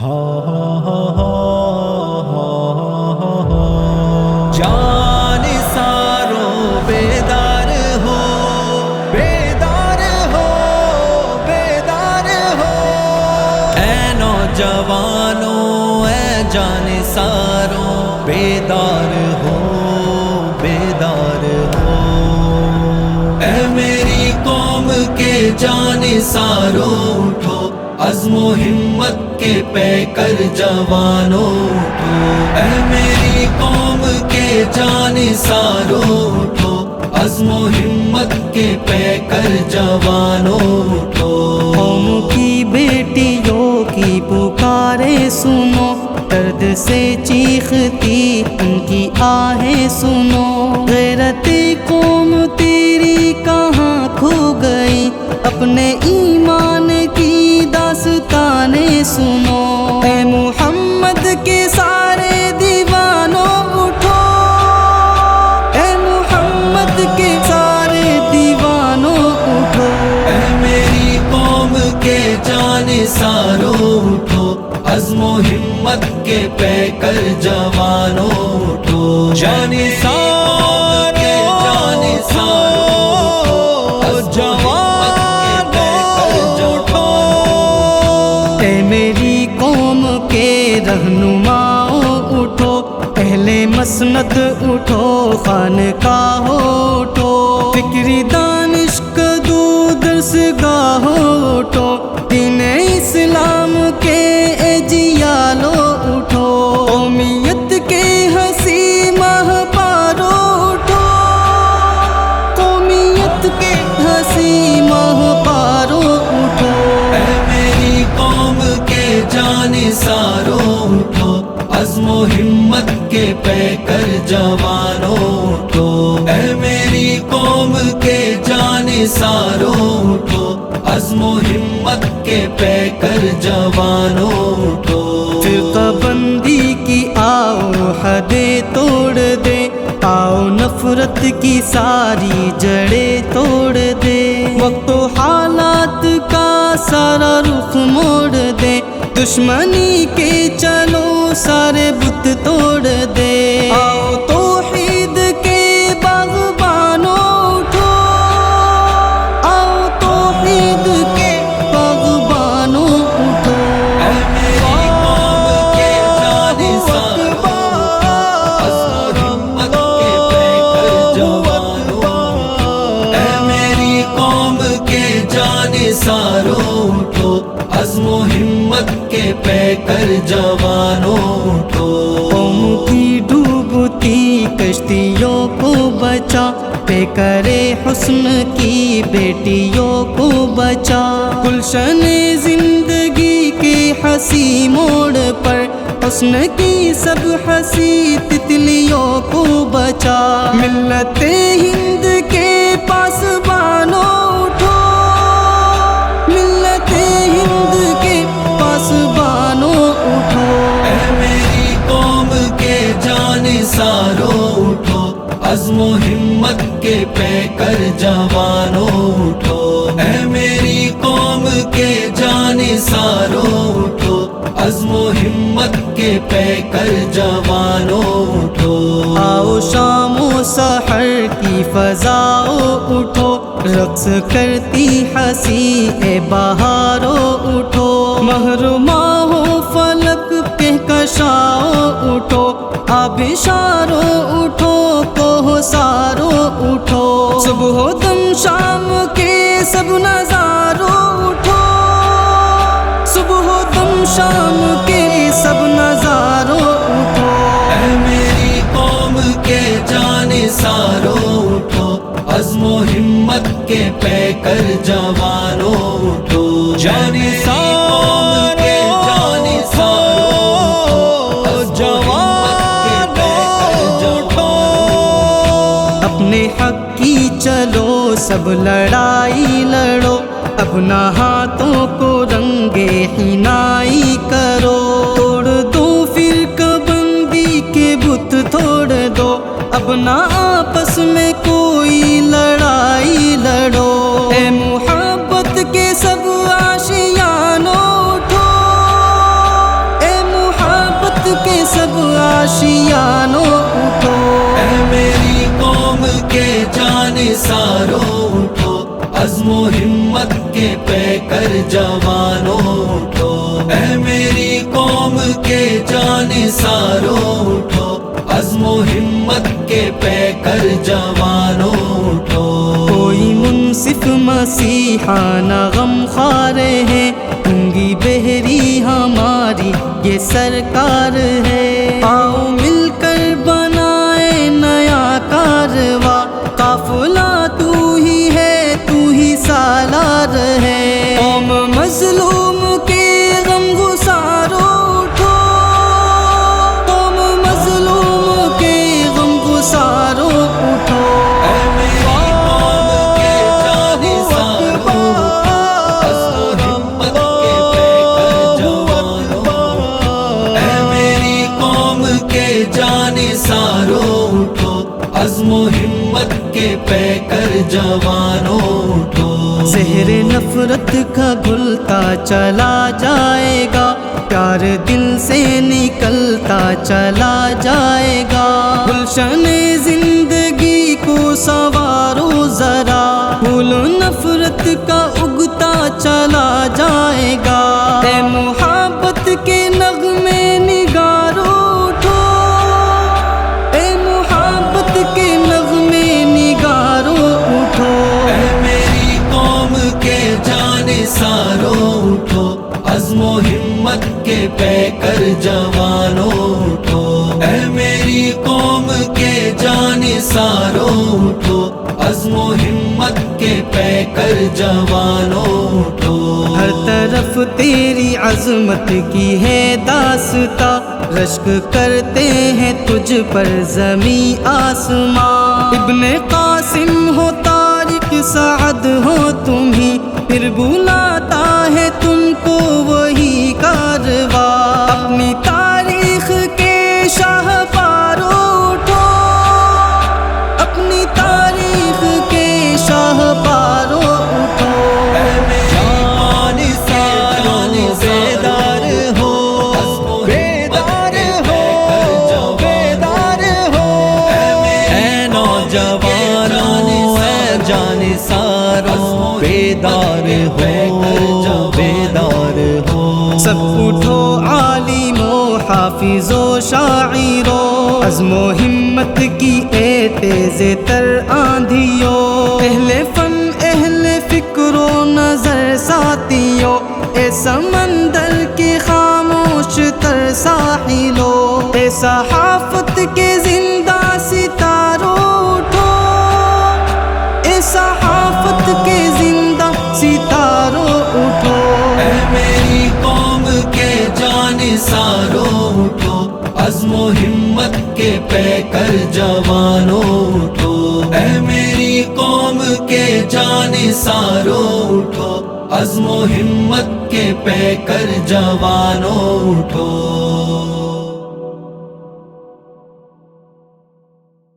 جان سارو بیدار ہو بیدار ہو بیدار ہو۔ اے نوجوانوں اے جان سارو، بیدار ہو بیدار ہو۔ اے میری قوم کے جان سارو، اٹھو، عزم و ہمت کے پہ کر جوانوں اٹھو اے میری قوم کے جان سارو اٹھو عزم و ہمت کے پہ کر جوانوں اٹھو قوم کی بیٹیوں کی پکارے سنو۔ درد سے چیختی ان کی آہیں سنو۔ غیرت قوم تیری کہاں کھو گئی؟ اپنے ایمان سنو۔ اے محمد کے سارے دیوانوں اٹھو۔ اے محمد کے سارے دیوانوں اٹھو۔ اے میری قوم کے جان سارو اٹھو۔ عزم و ہمت کے پہ کر جوانوں اٹھو۔ جان سارو مسند اٹھو، خان کا اٹھو فکری دانش کدو درس گاہو اٹھو دین اسلام کے اجیالو اٹھو۔ قومیت کے ہنسی ماہ پارو اٹھو۔ قومیت کے ہنسی ماہ پارو اٹھو۔ اے میری قوم کے جان سارو اٹھو۔ عزم و ہمت کے پہ کر جوانوں اٹھو اے میری قوم کے جان سارو اٹھو عزم و ہمت کے پہ کر جوانوں اٹھو فرقہ بندی کی آؤ حدے توڑ دے۔ آؤ، نفرت کی ساری جڑے توڑ دے۔ وقت و حالات کا سارا رخ موڑ دے۔ دشمنی کے چلو سارے بت توڑ دے۔ آؤ جان اٹھو عزم و ہمت کے پہ کر جوانوں اٹھو کی ڈوبتی کشتیوں کو بچا پہ کرے حسن کی بیٹیوں کو بچا۔ گلشن زندگی کے ہنسی موڑ پر، حسن کی سب ہنسی تتلیوں کو بچا۔ ملت ہند کے پاس عزم و ہمت کے پہ کر جوانوں اٹھو۔ اے میری قوم کے جان سارو اٹھو۔ عزم و ہمت کے پہ کر جوانوں اٹھو۔ آؤ شام و سحر کی فضاؤ اٹھو۔ رقص کرتی ہنسی اے بہارو اٹھو۔ محرما ہو فلک پہ کشاؤ اٹھو۔ آبشارو کر جوانوں اٹھو جان قوم کے جان سارو اٹھو جوان اپنے حق کی چلو سب لڑائی لڑو اپنا ہاتھوں کو رنگے ہنائی کرو۔ توڑ دو پھر بندی کے بت توڑ دو اپنا آپس میں عزم و ہمت کے پہ کر جوانو اٹھو۔ اے میری قوم کے جان سارو اٹھو۔ عزم و ہمت کے پہ کر جوانو اٹھو۔ کوئی منصف مسیحانہ غم خارے ہیں۔ گنگی بہری ہماری یہ سرکار ہے۔ آؤ مل کر مظلوم کے غم گسارو اٹھو۔ قوم مظلوم کے غم گسارو اٹھو۔ اے قوم کے جان سارو میری قوم کے جان سارو اٹھو۔ عزم و ہمت کے پہ کر جوانو اٹھو زہر نفرت کا گلتا چلا جائے گا۔ پیار دل سے نکلتا چلا جائے گا۔ گلشن زندگی کو سوارو ذرا۔ پھول نفرت کا اگتا چلا اٹھو، عزم و ہمت کے پہ کر جوانو اٹھو۔ اے میری قوم کے جان سارو اٹھو، عزم و ہمت کے پہ کر جوانو اٹھو۔ ہر طرف تیری عظمت کی ہے داستا رشک کرتے ہیں تجھ پر زمیں آسماں۔ ابن قاسم ہو تارک سعد ہو تم ہی پھر بلاتا و شاعرو، عزم و ہمت کی اے تیز تر آندھیو۔ اہل فن، اہل فکر و نظر ساتھیو۔ اے سمندر کے خاموش تر ساحلو۔ اے صحافت کے زندہ ستارو اٹھو۔ اے صحافت کے زندہ ستارو اٹھو۔ اے میری قوم کے جان سارو۔ عزم و ہمت کے پہ کر جوانو اٹھو۔ اے میری قوم کے جان سارو اٹھو۔ عزم و ہمت کے پہ کر اٹھو۔